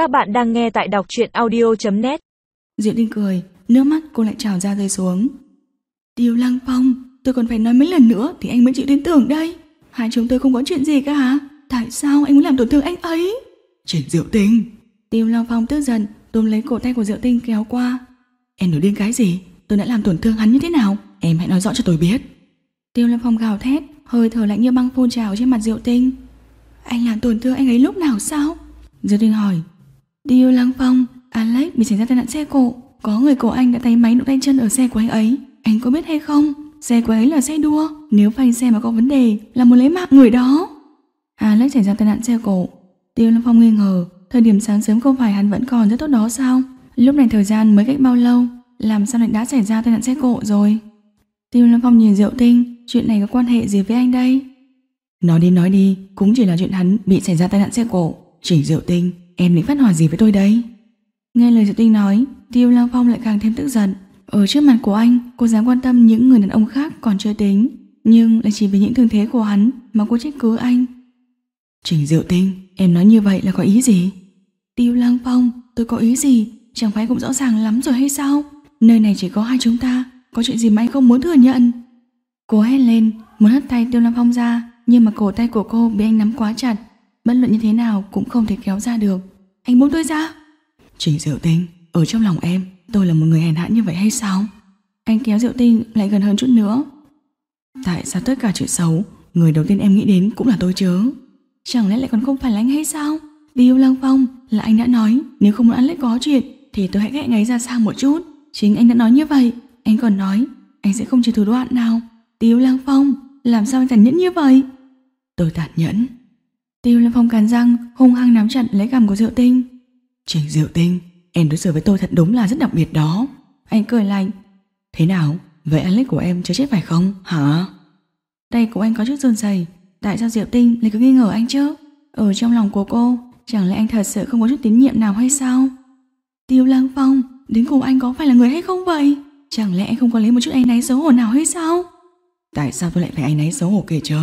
Các bạn đang nghe tại đọc truyện audio.net Diệu Tinh cười, nước mắt cô lại trào ra rơi xuống. Tiêu Lăng Phong, tôi còn phải nói mấy lần nữa thì anh mới chịu tin tưởng đây. Hai chúng tôi không có chuyện gì cả hả? Tại sao anh muốn làm tổn thương anh ấy? Trình Diệu Tinh Tiêu Lăng Phong tức giận, túm lấy cổ tay của Diệu Tinh kéo qua. Em nói điên cái gì? Tôi đã làm tổn thương hắn như thế nào? Em hãy nói rõ cho tôi biết Tiêu Lăng Phong gào thét, hơi thở lạnh như băng phun trào trên mặt Diệu Tinh. Anh làm tổn thương anh ấy lúc nào sao? Diệu Tinh hỏi. Tiêu Lăng Phong, Alex bị xảy ra tai nạn xe cộ. Có người của anh đã tay máy đụng tay chân ở xe của anh ấy. Anh có biết hay không? Xe của ấy là xe đua. Nếu phanh xe mà có vấn đề là muốn lấy mạng người đó. Alex xảy ra tai nạn xe cộ. Tiêu Lăng Phong nghi ngờ. Thời điểm sáng sớm không phải hắn vẫn còn rất tốt đó sao? Lúc này thời gian mới cách bao lâu? Làm sao lại đã xảy ra tai nạn xe cộ rồi? Tiêu Lâm Phong nhìn Diệu Tinh, chuyện này có quan hệ gì với anh đây? Nói đi nói đi, cũng chỉ là chuyện hắn bị xảy ra tai nạn xe cộ. Chỉ Diệu Tinh, em định phát hỏa gì với tôi đây? Nghe lời Diệu Tinh nói, Tiêu Lăng Phong lại càng thêm tức giận. Ở trước mặt của anh, cô dám quan tâm những người đàn ông khác còn chưa tính, nhưng lại chỉ vì những thương thế của hắn mà cô trách cứ anh. Trình Diệu Tinh, em nói như vậy là có ý gì? Tiêu Lăng Phong, tôi có ý gì? Chẳng phải cũng rõ ràng lắm rồi hay sao? Nơi này chỉ có hai chúng ta, có chuyện gì mà anh không muốn thừa nhận? Cô hét lên, muốn hất tay Tiêu Lăng Phong ra, nhưng mà cổ tay của cô bị anh nắm quá chặt, bất luận như thế nào cũng không thể kéo ra được. Anh buông tôi ra. Trình Diệu Tinh, ở trong lòng em, tôi là một người hèn hạ như vậy hay sao? Anh kéo Diệu Tinh lại gần hơn chút nữa. Tại sao tất cả chuyện xấu, người đầu tiên em nghĩ đến cũng là tôi chứ? Chẳng lẽ lại còn không phải là anh hay sao? Tiêu Lăng Phong là anh đã nói, nếu không muốn ăn lết có chuyện thì tôi hãy ghẹ ngáy ra xa một chút. Chính anh đã nói như vậy, anh còn nói anh sẽ không chịu thủ đoạn nào. Tiêu Lăng Phong, làm sao anh tàn nhẫn như vậy? Tôi tàn nhẫn. Tiêu Lăng Phong cắn răng, hung hăng nắm chặt lấy cằm của Diệu Tinh. Trình Diệu Tinh, em đối xử với tôi thật đúng là rất đặc biệt đó. Anh cười lạnh. Thế nào? Vậy Alex của em chưa chết phải không? Hả? Tay của anh có chút run rẩy. Tại sao Diệu Tinh lại cứ nghi ngờ anh chứ? Ở trong lòng của cô, chẳng lẽ anh thật sự không có chút tín nhiệm nào hay sao? Tiêu Lăng Phong, đến cùng anh có phải là người hay không vậy? Chẳng lẽ anh không có lấy một chút áy náy xấu hổ nào hay sao? Tại sao tôi lại phải áy náy xấu hổ kể chớ?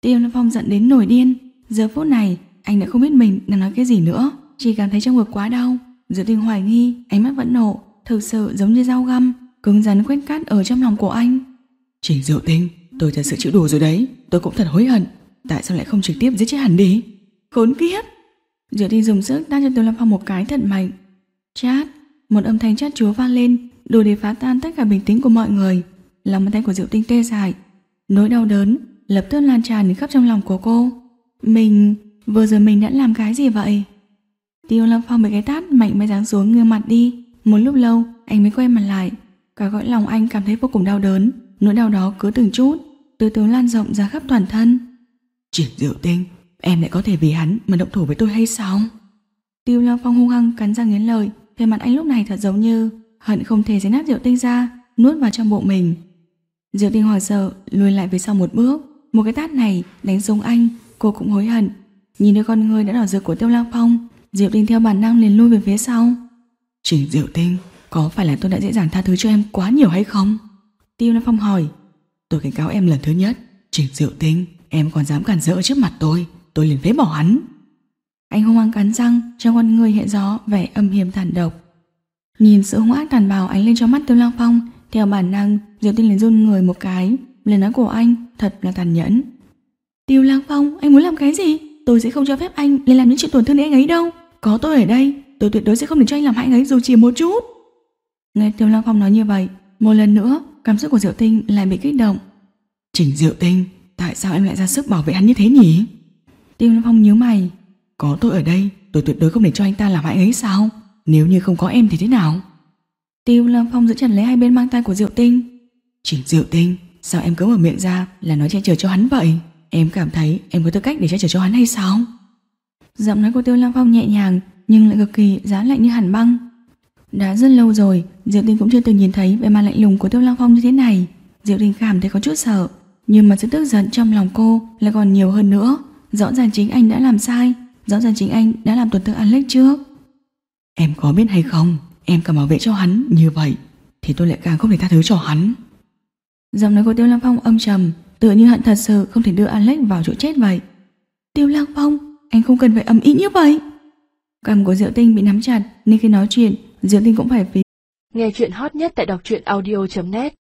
Tiêu Lăng Phong giận đến nổi điên. Giờ phút này, anh đã không biết mình đang nói cái gì nữa. Chỉ cảm thấy trong ngực quá đau. Diệu Tinh hoài nghi, ánh mắt vẫn nộ, thực sự giống như dao găm, cứng rắn quét cắt ở trong lòng của anh. Trình Diệu Tinh, tôi thật sự chịu đủ rồi đấy. Tôi cũng thật hối hận. Tại sao lại không trực tiếp giết chết hắn đi? Khốn kiếp! Diệu Tinh dùng sức tát cho Tiêu Lâm Phong một cái thật mạnh. Chát! Một âm thanh chát chúa vang lên, đủ để phá tan tất cả bình tĩnh của mọi người. Lòng bàn tay của Diệu Tinh tê dại. Nỗi đau đớn lập tức lan tràn đến khắp trong lòng của cô. Mình... vừa rồi mình đã làm cái gì vậy? Tiêu Lâm Phong bị cái tát mạnh mới giáng xuống ngơ mặt đi. Một lúc lâu, anh mới quay mặt lại. Cả cõi lòng anh cảm thấy vô cùng đau đớn. Nỗi đau đó cứ từng chút, từ từ lan rộng ra khắp toàn thân. Triển Diệu Tinh, em lại có thể vì hắn mà động thủ với tôi hay sao? Tiêu Lâm Phong hung hăng cắn răng nghiến lợi, về mặt anh lúc này thật giống như hận không thể xé nát Diệu Tinh ra, nuốt vào trong bụng mình. Diệu Tinh hoảng sợ, lùi lại về sau một bước, một cái tát này đánh xuống anh, cô cũng hối hận. Nhìn đứa con người đã đỏ rực của Tiêu Lang Phong, Diệu Tinh theo bản năng liền lui về phía sau. Trình Diệu Tinh, có phải là tôi đã dễ dàng tha thứ cho em quá nhiều hay không? Tiêu Lang Phong hỏi. Tôi cảnh cáo em lần thứ nhất, Trình Diệu Tinh, em còn dám cản rỡ trước mặt tôi, tôi liền phế bỏ hắn. Anh hung hăng cắn răng, trong con người hiện gió vẻ âm hiểm tàn độc. Nhìn sự hung ác tàn bạo ánh lên trong mắt Tiêu Lang Phong, theo bản năng, Diệu Tinh liền run người một cái, lời nói của anh thật là tàn nhẫn. Tiêu Lang Phong, anh muốn làm cái gì? Tôi sẽ không cho phép anh lên làm những chuyện tổn thương đến anh ấy đâu. Có tôi ở đây, tôi tuyệt đối sẽ không để cho anh làm hại anh ấy dù chỉ một chút. Nghe Tiêu Lang Phong nói như vậy, một lần nữa, cảm xúc của Diệu Tinh lại bị kích động. Trình Diệu Tinh, tại sao em lại ra sức bảo vệ hắn như thế nhỉ? Tiêu Lang Phong nhíu mày. Có tôi ở đây, tôi tuyệt đối không để cho anh ta làm hại anh ấy sao? Nếu như không có em thì thế nào? Tiêu Lang Phong giữ chặt lấy hai bên mang tay của Diệu Tinh. Trình Diệu Tinh, sao em cứ mở miệng ra là nói che chở cho hắn vậy? Em cảm thấy em có tư cách để che chở cho hắn hay sao? Giọng nói của Tiêu Lâm Phong nhẹ nhàng nhưng lại cực kỳ giá lạnh như hẳn băng. Đã rất lâu rồi, Diệu Tinh cũng chưa từng nhìn thấy vẻ mặt lạnh lùng của Tiêu Lâm Phong như thế này. Diệu Tinh cảm thấy có chút sợ, nhưng mà sự tức giận trong lòng cô lại còn nhiều hơn nữa. Rõ ràng chính anh đã làm sai, rõ ràng chính anh đã làm tổn thương Alex trước. Em có biết hay không, em càng bảo vệ cho hắn như vậy thì tôi lại càng không thể tha thứ cho hắn. Giọng nói của Tiêu Lăng Phong âm trầm, tựa như hận thật sự không thể đưa Alex vào chỗ chết vậy. Tiêu Lăng Phong, anh không cần phải ầm ĩ như vậy. Cầm của Diệu Tinh bị nắm chặt nên khi nói chuyện Diệu Tinh cũng phải phí Nghe chuyện hot nhất tại đọc truyện audio.net